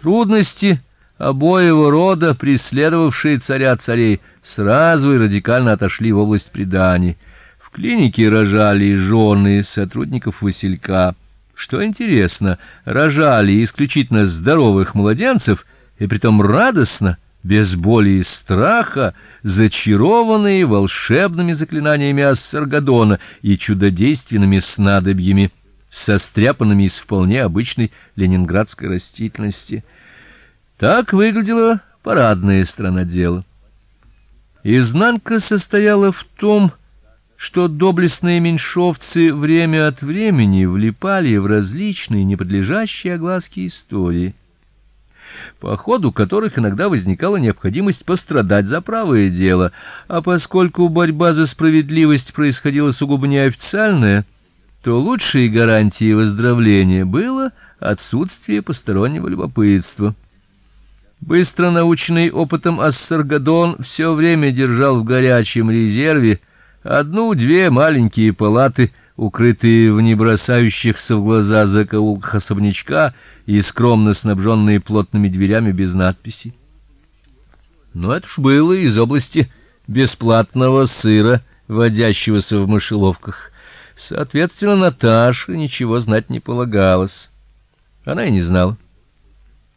Трудности обоего рода, преследовавшие царя царей, сразу и радикально отошли в область преданий. В клинике рожали жены сотрудников Василька. Что интересно, рожали исключительно здоровых младенцев, и притом радостно, без боли и страха, зачарованные волшебными заклинаниями Ассаргадона и чудодейственными снадобьями, состряпанными из вполне обычной ленинградской растительности. Так выглядела парадная сторона дела. Изнанка состояла в том, что доблестные меньшовцы время от времени влипали в различные неподлежащие огласке истории, по ходу которых иногда возникала необходимость пострадать за правое дело, а поскольку борьба за справедливость происходила сугубо неофициальная, то лучшей гарантией выздоровления было отсутствие постороннего любопытства. Быстро наученный опытом Ассаргадон все время держал в горячем резерве одну-две маленькие палаты, укрытые в небросающихся в глаза закоулках особнячка и скромно снабженные плотными дверями без надписи. Но это ж было из области бесплатного сыра, водящегося в мышеловках. Соответственно, Наташе ничего знать не полагалось. Она и не знала.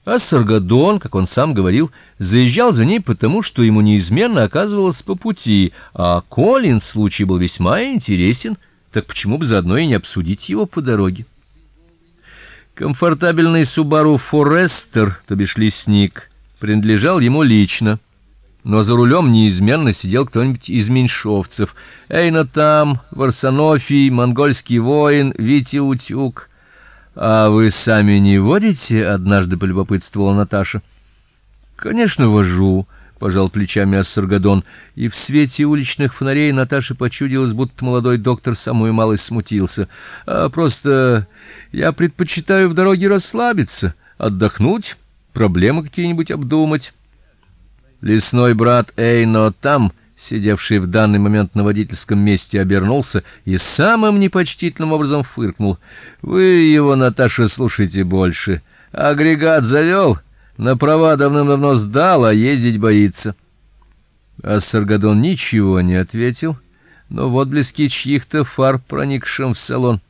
А Саргадон, как он сам говорил, заезжал за ней потому, что ему неизменно оказывалось по пути, а Колин случай был весьма интересен, так почему бы заодно и не обсудить его по дороге? Комфортабельный Subaru Forester, то бишь лесник, принадлежал ему лично. Но за рулем неизменно сидел кто-нибудь из меньшовцев. Эйна там, Варсонофий, монгольский воин, Витя Утюг. А вы сами не водите? однажды полюбопытствовала Наташа. Конечно, вожу, пожал плечами Ассаргадон, и в свете уличных фонарей Наташе почудилось, будто молодой доктор самую малость смутился. А просто я предпочитаю в дороге расслабиться, отдохнуть, проблемы какие-нибудь обдумать. Лесной брат Эйно там сидевший в данный момент на водительском месте, обернулся и самым непочтительным образом фыркнул. Вы его, Наташа, слушайте больше. Агрегат завел, на права давным-давно сдал, а ездить боится. А Саргадон ничего не ответил, но в отблеске чьих-то фар, проникшим в салон,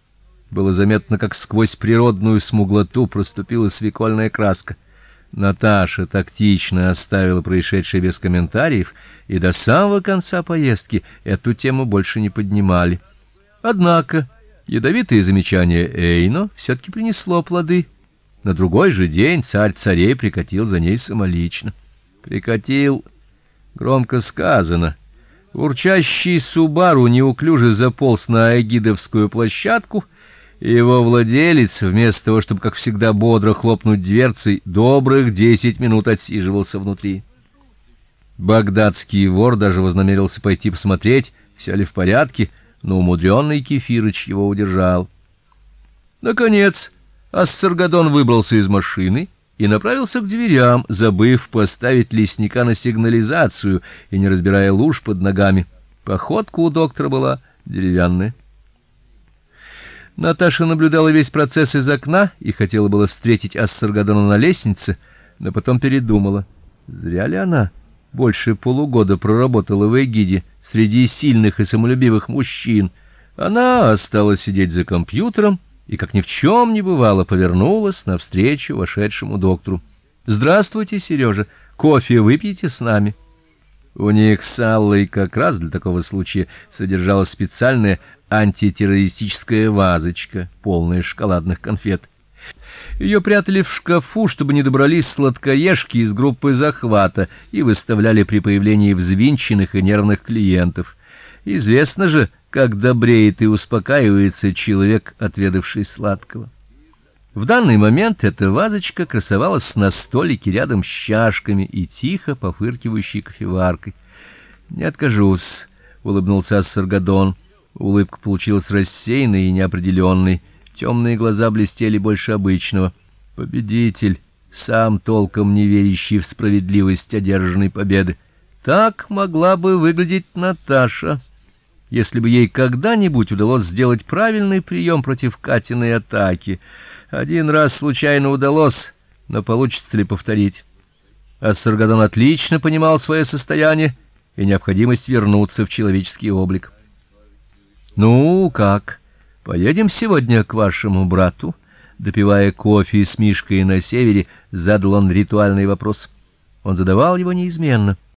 было заметно, как сквозь природную смуглоту проступила свекольная краска. Наташа тактично оставила происшедшее без комментариев, и до самого конца поездки эту тему больше не поднимали. Однако ядовитое замечание Эйно все таки принесло плоды. На другой же день царь царей прикатил за ней самолично. Прикатил громко сказано. Урчащий Субару неуклюже заполз на Агидовскую площадку его владелец, вместо того, чтобы, как всегда, бодро хлопнуть дверцей, добрых десять минут отсиживался внутри. Багдадский вор даже вознамерился пойти посмотреть, все ли в порядке, но умудренный Кефирыч его удержал. Наконец, Ассаргадон выбрался из машины и направился к дверям, забыв поставить лесника на сигнализацию и не разбирая луж под ногами. Походка у доктора была деревянная. Наташа наблюдала весь процесс из окна и хотела было встретить Ассаргадона на лестнице, но потом передумала. Зря ли она больше полугода проработала в Эгиде среди сильных и самолюбивых мужчин. Она осталась сидеть за компьютером и как ни в чем не бывало повернулась навстречу вошедшему доктору. Здравствуйте, Сережа. Кофе выпьете с нами? У них с Аллой как раз для такого случая содержалась специальная антитеррористическая вазочка, полная шоколадных конфет. Ее прятали в шкафу, чтобы не добрались сладкоежки из группы захвата и выставляли при появлении взвинченных и нервных клиентов. Известно же, как добреет и успокаивается человек, отведавший сладкого. В данный момент эта вазочка красовалась на столике рядом с чашками и тихо пофыркивающей кофеваркой. "Не откажусь", улыбнулся Ассаргадон. Улыбка получилась рассеянной и неопределенной. Темные глаза блестели больше обычного. Победитель, сам толком не верящий в справедливость одержанной победы. Так могла бы выглядеть Наташа, если бы ей когда-нибудь удалось сделать правильный прием против Катиной атаки. Один раз случайно удалось, но получится ли повторить? А отлично понимал свое состояние и необходимость вернуться в человеческий облик. Ну, как? Поедем сегодня к вашему брату? Допивая кофе с Мишкой на севере, задал он ритуальный вопрос. Он задавал его неизменно.